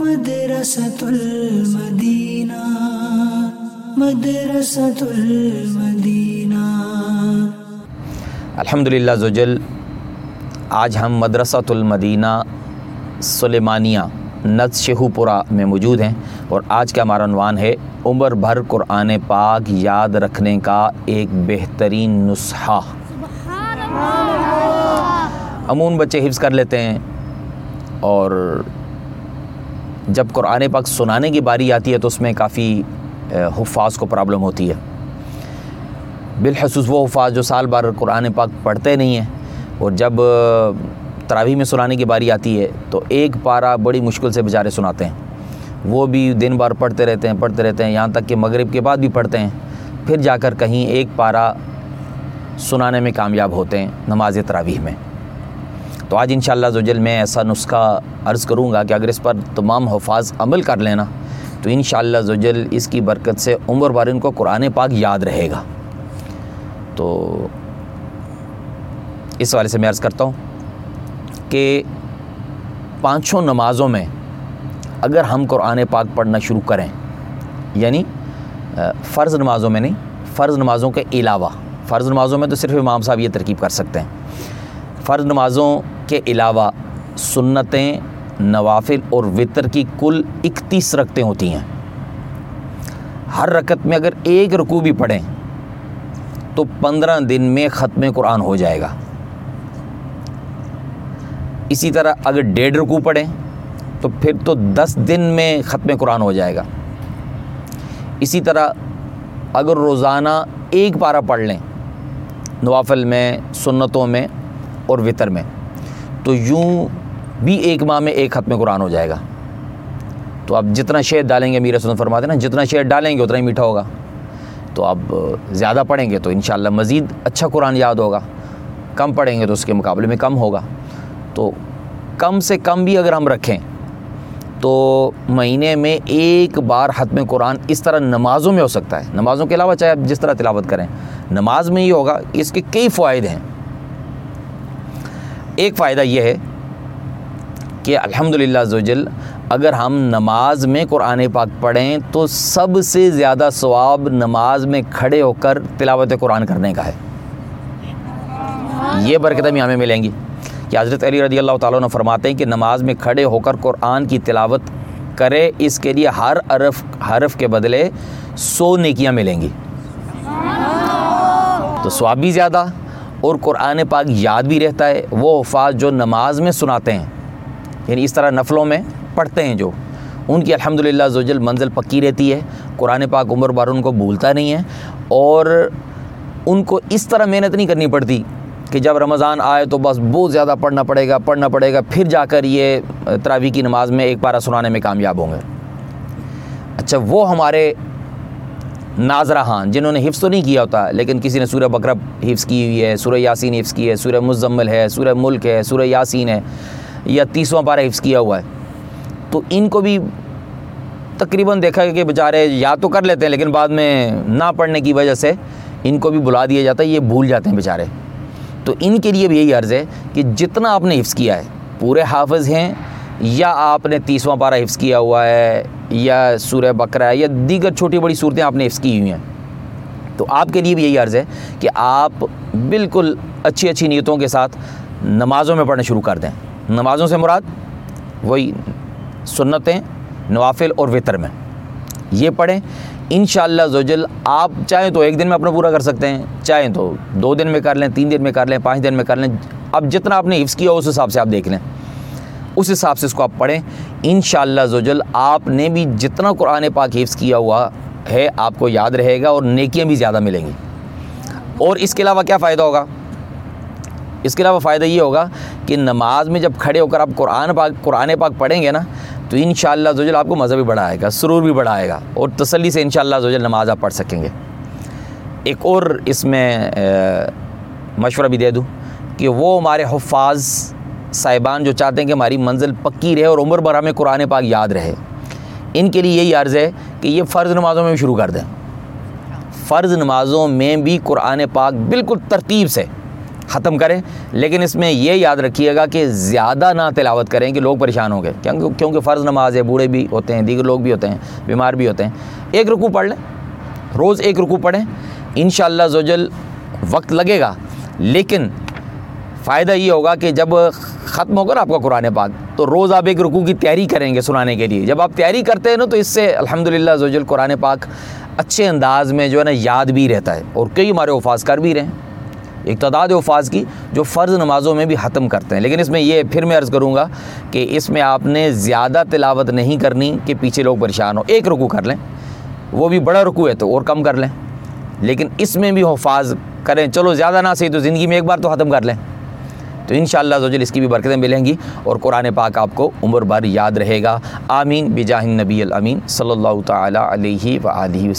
مدرسة المدینہ مدرسة المدینہ الحمد للہ زجل آج ہم مدرسۃ المدینہ سلیمانیہ نت شہو پورہ میں موجود ہیں اور آج کا ہمارا عنوان ہے عمر بھر قرآن پاک یاد رکھنے کا ایک بہترین نسخہ۔ امون بچے حفظ کر لیتے ہیں اور جب قرآن پاک سنانے کی باری آتی ہے تو اس میں کافی حفاظ کو پرابلم ہوتی ہے۔ بالخصوص وہ حفاظ جو سال بھر قرآن پاک پڑھتے نہیں ہیں اور جب تراویح میں سنانے کی باری آتی ہے تو ایک پارہ بڑی مشکل سے بیچارے سناتے ہیں۔ وہ بھی دن بھر پڑھتے رہتے ہیں، پڑھتے رہتے ہیں، یہاں تک کہ مغرب کے بعد بھی پڑھتے ہیں۔ پھر جا کر کہیں ایک پارہ سنانے میں کامیاب ہوتے ہیں نماز تراویح میں۔ تو آج انشاءاللہ زوجل میں ایسا نسخہ عرض کروں گا کہ اگر اس پر تمام حفاظ عمل کر لینا، تو انشاءاللہ زوجل اس کی برکت سے عمر بار ان کو قرآن پاک یاد رہے گا۔ تو اس والے سے میں عرض کرتا ہوں کہ پانچوں نمازوں میں اگر ہم قرآن پاک پڑھنا شروع کریں یعنی فرض نمازوں میں نہیں، فرض نمازوں کے علاوہ، فرض نمازوں میں تو صرف امام صاحب یہ ترکیب کر سکتے ہیں۔ فرض نمازوں کے علاوہ سنتیں، نوافل اور وطر کی کل اکتیس رکتیں ہوتی ہیں۔ ہر رکت میں اگر ایک رکوع بھی پڑھیں، تو پندرہ دن میں ختم قرآن ہو جائے گا۔ اسی طرح اگر ڈیڑھ رکوع پڑھیں، تو پھر تو دس دن میں ختم قرآن ہو جائے گا۔ اسی طرح اگر روزانہ ایک پارہ پڑھ لیں، نوافل میں، سنتوں میں اور وطر میں تو یوں بھی ایک ماہ میں ایک ختم قرآن ہو جائے گا۔ تو اب جتنا شعر ڈالیں گے میرے سنت فرماتے ہیں نا، جتنا شعر ڈالیں گے اتنا ہی میٹھا ہوگا۔ تو اب زیادہ پڑھیں گے تو انشاءاللہ مزید اچھا قرآن یاد ہوگا۔ کم پڑھیں گے تو اس کے مقابلے میں کم ہوگا۔ تو کم سے کم بھی اگر ہم رکھیں تو مہینے میں ایک بار ختم قرآن اس طرح نمازوں میں ہو سکتا ہے۔ نمازوں کے علاوہ چاہے آپ جس طرح تلاوت کریں، نماز میں ہی ہوگا، اس کے کئی فوائد ہیں۔ ایک فائدہ یہ ہے کہ الحمد للہ زوجل اگر ہم نماز میں قرآن پاک پڑھیں تو سب سے زیادہ ثواب نماز میں کھڑے ہو کر تلاوت قرآن کرنے کا ہے۔ یہ برکتیں بھی ہمیں ملیں گی۔ کہ حضرت علی رضی اللہ تعالیٰ نے فرماتے ہیں کہ نماز میں کھڑے ہو کر قرآن کی تلاوت کرے، اس کے لیے ہر عرف، حرف کے بدلے سو نیکیاں ملیں گی۔ تو ثواب بھی زیادہ اور قرآن پاک یاد بھی رہتا ہے، وہ حفاظ جو نماز میں سناتے ہیں یعنی اس طرح نفلوں میں پڑھتے ہیں جو۔ ان کی الحمد للہ زوجل منزل پکی رہتی ہے، قرآن پاک عمر بار ان کو بھولتا نہیں ہے۔ اور ان کو اس طرح محنت نہیں کرنی پڑتی کہ جب رمضان آئے تو بس بہت زیادہ پڑھنا پڑے گا، پڑھنا پڑے گا، پھر جا کر یہ تراوی کی نماز میں ایک پارہ سنانے میں کامیاب ہوں گے۔ اچھا وہ ہمارے ناظرہ جنہوں نے حفظ تو نہیں کیا ہوتا، لیکن کسی نے سورہ بکرب حفظ کی ہوئی ہے، سورہ یاسین حفظ کی ہے، سورہ مزمل ہے، سورہ ملک ہے، سورہ یاسین ہے، یا تیسواں پارہ حفظ کیا ہوا ہے۔ تو ان کو بھی تقریباً دیکھا کہ بیچارے یاد تو کر لیتے ہیں، لیکن بعد میں نہ پڑھنے کی وجہ سے ان کو بھی بلا دیا جاتا ہے، یہ بھول جاتے ہیں بیچارے۔ تو ان کے لیے بھی یہی عرض ہے کہ جتنا آپ نے حفظ کیا ہے، پورے حافظ ہیں یا آپ نے تیسواں پارہ حفظ کیا ہوا ہے، یا سورہ بکرا ہے یا دیگر چھوٹی بڑی صورتیں آپ نے حفظ کی ہوئی ہیں۔ تو آپ کے لیے بھی یہی عرض ہے کہ آپ بالکل اچھی اچھی نیتوں کے ساتھ نمازوں میں پڑھنا شروع کر دیں۔ نمازوں سے مراد وہی سنتیں، نوافل اور وطر میں۔ یہ پڑھیں۔ انشاءاللہ زوجل، آپ چاہیں تو ایک دن میں اپنا پورا کر سکتے ہیں، چاہیں تو دو دن میں کر لیں، تین دن میں کر لیں، پانچ دن میں کر لیں۔ اب جتنا آپ نے حفظ کیا اس حساب سے آپ دیکھ لیں۔ اس حساب سے اس کو آپ پڑھیں۔ انشاءاللہ زوجل آپ نے بھی جتنا قرآن پاک حفظ کیا ہوا ہے، آپ کو یاد رہے گا اور نیکیاں بھی زیادہ ملیں گی۔ اور اس کے علاوہ کیا فائدہ ہوگا؟ اس کے علاوہ فائدہ یہ ہوگا کہ نماز میں جب کھڑے ہو کر آپ قرآن پاک قرآن پاک پڑھیں گے نا، تو ان شاء اللہ زوجل آپ کو مزہ بھی بڑھائے گا، سرور بھی بڑھائے گا اور تسلی سے ان شاء اللہ زوجل نماز آپ پڑھ سکیں گے۔ ایک اور اس میں مشورہ بھی دے دوں کہ وہ ہمارے حفاظ صاحبان جو چاہتے ہیں کہ ہماری منزل پکی رہے اور عمر بھر ہمیں قرآن پاک یاد رہے۔ ان کے لیے یہی عرض ہے کہ یہ فرض نمازوں میں بھی شروع کر دیں۔ فرض نمازوں میں بھی قرآن پاک بالکل ترتیب سے ختم کریں۔ لیکن اس میں یہ یاد رکھیے گا کہ زیادہ نہ تلاوت کریں کہ لوگ پریشان ہوں گے۔ کیونکہ کیونکہ فرض نماز ہے، بوڑھے بھی ہوتے ہیں، دیگر لوگ بھی ہوتے ہیں، بیمار بھی ہوتے ہیں۔ ایک رکو پڑھ لیں۔ روز ایک رکو پڑھیں۔ ان شاء اللہ زوجل وقت لگے گا۔ لیکن فائدہ یہ ہوگا کہ جب ختم ہوگا نا آپ کا قرآن پاک۔ تو روز آپ ایک رکوع کی تیاری کریں گے سنانے کے لیے۔ جب آپ تیاری کرتے ہیں نا تو اس سے الحمد للہ زوجل قرآن پاک اچھے انداز میں جو ہے نا یاد بھی رہتا ہے اور کئی ہمارے وفاظ کر بھی رہے ہیں۔ ایک تعداد وفاظ کی جو فرض نمازوں میں بھی ختم کرتے ہیں۔ لیکن اس میں یہ پھر میں عرض کروں گا کہ اس میں آپ نے زیادہ تلاوت نہیں کرنی کہ پیچھے لوگ پریشان ہو ایک رکوع کر لیں۔ وہ بھی بڑا رکوع ہے تو اور کم کر لیں۔ لیکن اس میں بھی حفاظ کریں۔ چلو زیادہ نہ صحیح تو زندگی میں ایک بار تو ختم کر لیں۔ تو انشاءاللہ شاء اللہ اس کی بھی برکتیں ملیں گی اور قرآن پاک آپ کو عمر بھر یاد رہے گا۔ آمین۔ بجاہ نبی الامین۔ صلی اللہ تعالیٰ علیہ و وسلم۔